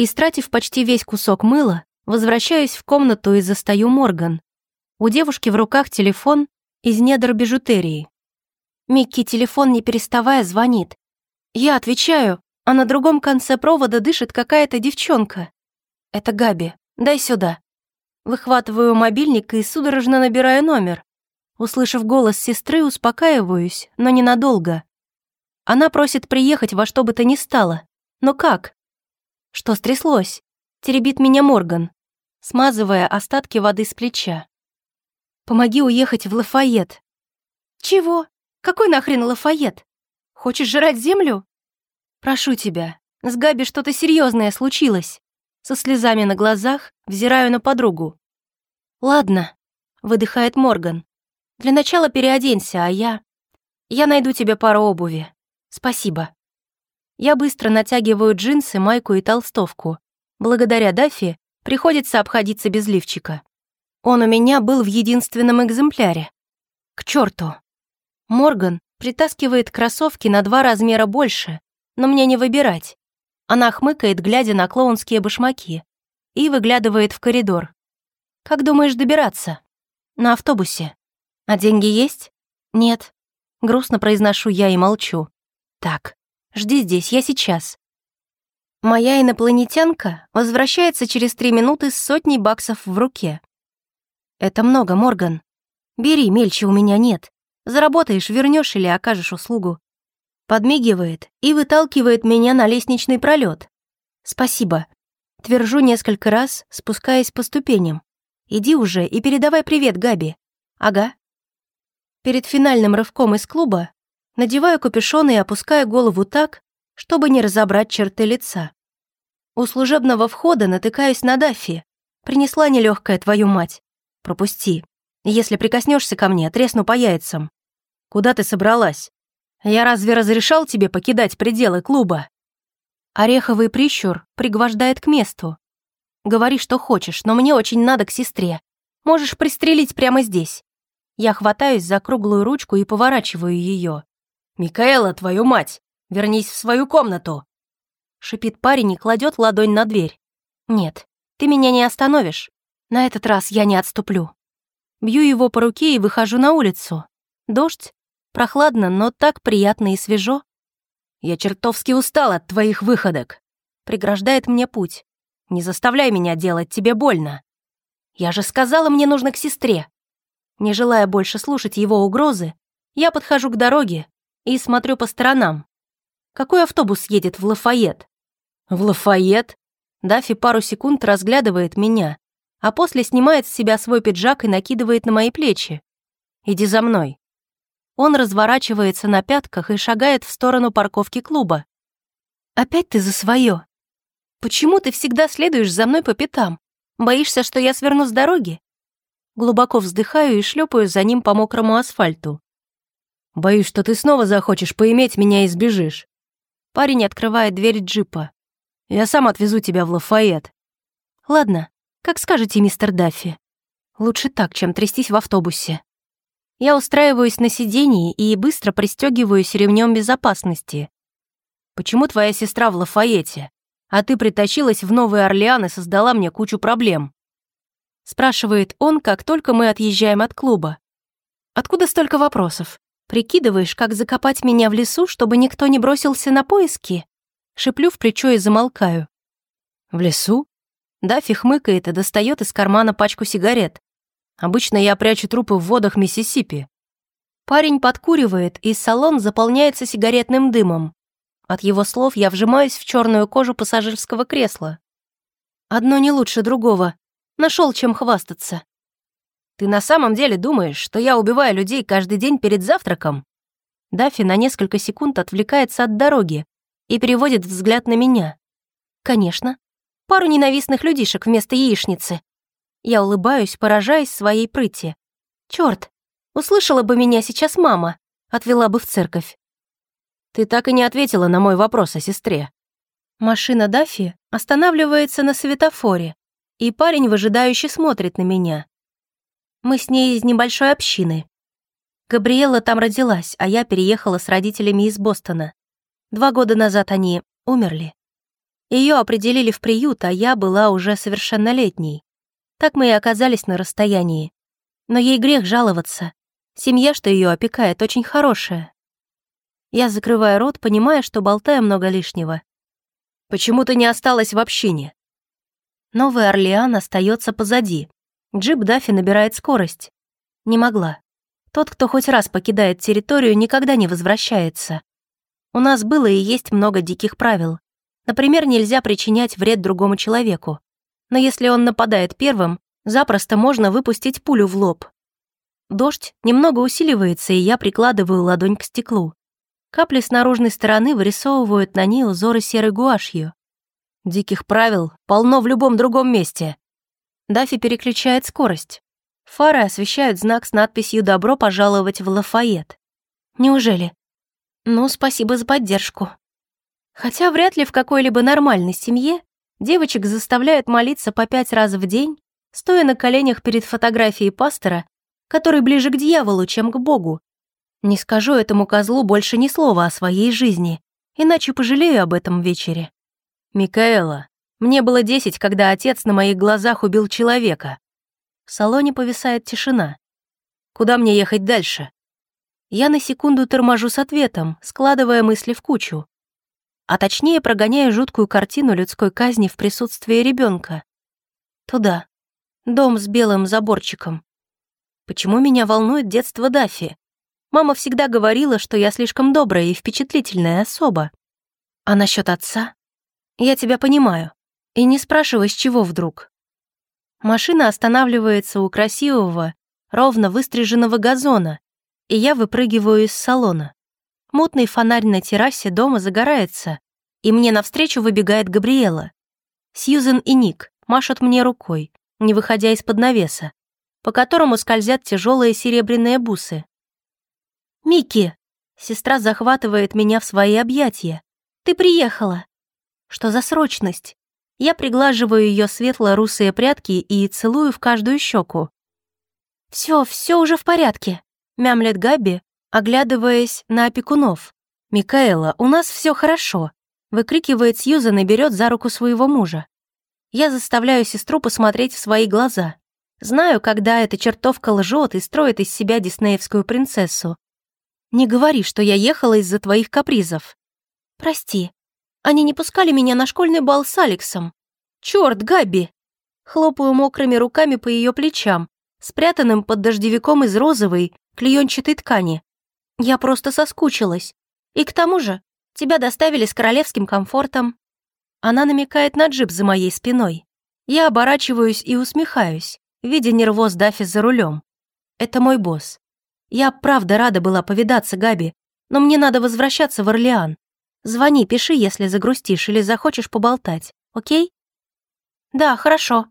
Истратив почти весь кусок мыла, возвращаюсь в комнату и застаю Морган. У девушки в руках телефон из недр бижутерии. Микки телефон не переставая звонит. Я отвечаю, а на другом конце провода дышит какая-то девчонка. Это Габи. Дай сюда. Выхватываю мобильник и судорожно набираю номер. Услышав голос сестры, успокаиваюсь, но ненадолго. Она просит приехать во что бы то ни стало. Но как? Что стряслось? Теребит меня Морган, смазывая остатки воды с плеча. Помоги уехать в Лафайет. Чего? Какой нахрен Лафайет? Хочешь жрать землю? Прошу тебя, с Габи что-то серьезное случилось. Со слезами на глазах взираю на подругу. Ладно, выдыхает Морган. Для начала переоденься, а я... Я найду тебе пару обуви. Спасибо. Я быстро натягиваю джинсы, майку и толстовку. Благодаря Даффи приходится обходиться без лифчика. Он у меня был в единственном экземпляре. К черту. Морган притаскивает кроссовки на два размера больше, но мне не выбирать. Она хмыкает, глядя на клоунские башмаки, и выглядывает в коридор. «Как думаешь добираться?» «На автобусе». «А деньги есть?» «Нет». Грустно произношу я и молчу. «Так, жди здесь, я сейчас». Моя инопланетянка возвращается через три минуты с сотней баксов в руке. «Это много, Морган. Бери, мельче у меня нет. Заработаешь, вернешь или окажешь услугу подмигивает и выталкивает меня на лестничный пролет. «Спасибо». Твержу несколько раз, спускаясь по ступеням. «Иди уже и передавай привет Габи». «Ага». Перед финальным рывком из клуба надеваю капюшон и опускаю голову так, чтобы не разобрать черты лица. У служебного входа натыкаюсь на Даффи. Принесла нелегкая твою мать. Пропусти. Если прикоснешься ко мне, тресну по яйцам. Куда ты собралась? Я разве разрешал тебе покидать пределы клуба?» Ореховый прищур пригвождает к месту. «Говори, что хочешь, но мне очень надо к сестре. Можешь пристрелить прямо здесь». Я хватаюсь за круглую ручку и поворачиваю ее. «Микаэла, твою мать! Вернись в свою комнату!» Шипит парень и кладет ладонь на дверь. «Нет, ты меня не остановишь. На этот раз я не отступлю». Бью его по руке и выхожу на улицу. Дождь Прохладно, но так приятно и свежо. «Я чертовски устал от твоих выходок», — преграждает мне путь. «Не заставляй меня делать тебе больно». «Я же сказала, мне нужно к сестре». Не желая больше слушать его угрозы, я подхожу к дороге и смотрю по сторонам. Какой автобус едет в Лафайет? В Лафайет? Дафи пару секунд разглядывает меня, а после снимает с себя свой пиджак и накидывает на мои плечи. «Иди за мной». Он разворачивается на пятках и шагает в сторону парковки клуба. «Опять ты за свое. Почему ты всегда следуешь за мной по пятам? Боишься, что я сверну с дороги?» Глубоко вздыхаю и шлепаю за ним по мокрому асфальту. «Боюсь, что ты снова захочешь поиметь меня и сбежишь». Парень открывает дверь джипа. «Я сам отвезу тебя в Лафайет». «Ладно, как скажете, мистер Даффи. Лучше так, чем трястись в автобусе». Я устраиваюсь на сидении и быстро пристегиваюсь ремнем безопасности. «Почему твоя сестра в Лафайете, а ты притащилась в Новый Орлеан и создала мне кучу проблем?» Спрашивает он, как только мы отъезжаем от клуба. «Откуда столько вопросов? Прикидываешь, как закопать меня в лесу, чтобы никто не бросился на поиски?» Шиплю в плечо и замолкаю. «В лесу?» Даффи хмыкает и достает из кармана пачку сигарет. Обычно я прячу трупы в водах Миссисипи. Парень подкуривает, и салон заполняется сигаретным дымом. От его слов я вжимаюсь в черную кожу пассажирского кресла. Одно не лучше другого. Нашел чем хвастаться. Ты на самом деле думаешь, что я убиваю людей каждый день перед завтраком? Даффи на несколько секунд отвлекается от дороги и переводит взгляд на меня. Конечно. Пару ненавистных людишек вместо яичницы. Я улыбаюсь, поражаясь своей прыти. Черт, услышала бы меня сейчас мама, отвела бы в церковь. Ты так и не ответила на мой вопрос о сестре. Машина Даффи останавливается на светофоре, и парень выжидающе смотрит на меня. Мы с ней из небольшой общины. Габриэла там родилась, а я переехала с родителями из Бостона. Два года назад они умерли. Ее определили в приют, а я была уже совершеннолетней. Так мы и оказались на расстоянии. Но ей грех жаловаться. Семья, что ее опекает, очень хорошая. Я закрываю рот, понимая, что болтаю много лишнего. Почему ты не осталась в общине? Новый Орлеан остается позади. Джип Даффи набирает скорость. Не могла. Тот, кто хоть раз покидает территорию, никогда не возвращается. У нас было и есть много диких правил. Например, нельзя причинять вред другому человеку. Но если он нападает первым, запросто можно выпустить пулю в лоб. Дождь немного усиливается, и я прикладываю ладонь к стеклу. Капли с наружной стороны вырисовывают на ней узоры серой гуашью. Диких правил полно в любом другом месте. Дафи переключает скорость. Фары освещают знак с надписью «Добро пожаловать в Лафайет». Неужели? Ну, спасибо за поддержку. Хотя вряд ли в какой-либо нормальной семье девочек заставляют молиться по пять раз в день, стоя на коленях перед фотографией пастора, который ближе к дьяволу, чем к Богу. Не скажу этому козлу больше ни слова о своей жизни, иначе пожалею об этом вечере. «Микаэла, мне было десять, когда отец на моих глазах убил человека». В салоне повисает тишина. «Куда мне ехать дальше?» Я на секунду торможу с ответом, складывая мысли в кучу. А точнее прогоняя жуткую картину людской казни в присутствии ребенка. Туда. Дом с белым заборчиком. Почему меня волнует детство Даффи? Мама всегда говорила, что я слишком добрая и впечатлительная особа. А насчет отца? Я тебя понимаю. И не спрашивай, с чего вдруг. Машина останавливается у красивого, ровно выстриженного газона, и я выпрыгиваю из салона. Мутный фонарь на террасе дома загорается, и мне навстречу выбегает Габриэла. Сьюзен и Ник машут мне рукой, не выходя из-под навеса, по которому скользят тяжелые серебряные бусы. «Микки!» Сестра захватывает меня в свои объятия. «Ты приехала!» Что за срочность? Я приглаживаю ее светло-русые прядки и целую в каждую щеку. Все, все уже в порядке», — мямлет Габи, оглядываясь на опекунов. «Микаэла, у нас все хорошо», — выкрикивает Сьюзан и берет за руку своего мужа. Я заставляю сестру посмотреть в свои глаза. Знаю, когда эта чертовка лжет и строит из себя диснеевскую принцессу. Не говори, что я ехала из-за твоих капризов. Прости, они не пускали меня на школьный бал с Алексом. Черт, Габи! Хлопаю мокрыми руками по ее плечам, спрятанным под дождевиком из розовой, клеенчатой ткани. Я просто соскучилась. И к тому же, тебя доставили с королевским комфортом. Она намекает на джип за моей спиной. Я оборачиваюсь и усмехаюсь, видя нервоз Даффи за рулем. Это мой босс. Я правда рада была повидаться, Габи, но мне надо возвращаться в Орлеан. Звони, пиши, если загрустишь или захочешь поболтать, окей? Да, хорошо.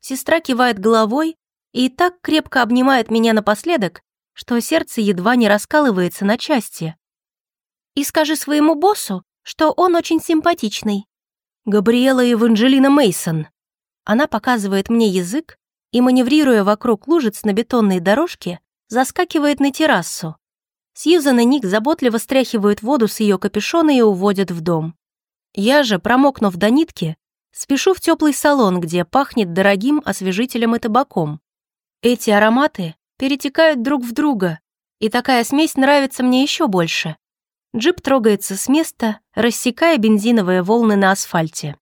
Сестра кивает головой и так крепко обнимает меня напоследок, что сердце едва не раскалывается на части. И скажи своему боссу, что он очень симпатичный. Габриэла Эванжелина Мейсон. Она показывает мне язык и, маневрируя вокруг лужиц на бетонной дорожке, заскакивает на террасу. Сьюзан и Ник заботливо стряхивают воду с ее капюшона и уводят в дом. Я же, промокнув до нитки, спешу в теплый салон, где пахнет дорогим освежителем и табаком. Эти ароматы перетекают друг в друга, и такая смесь нравится мне еще больше. Джип трогается с места, рассекая бензиновые волны на асфальте.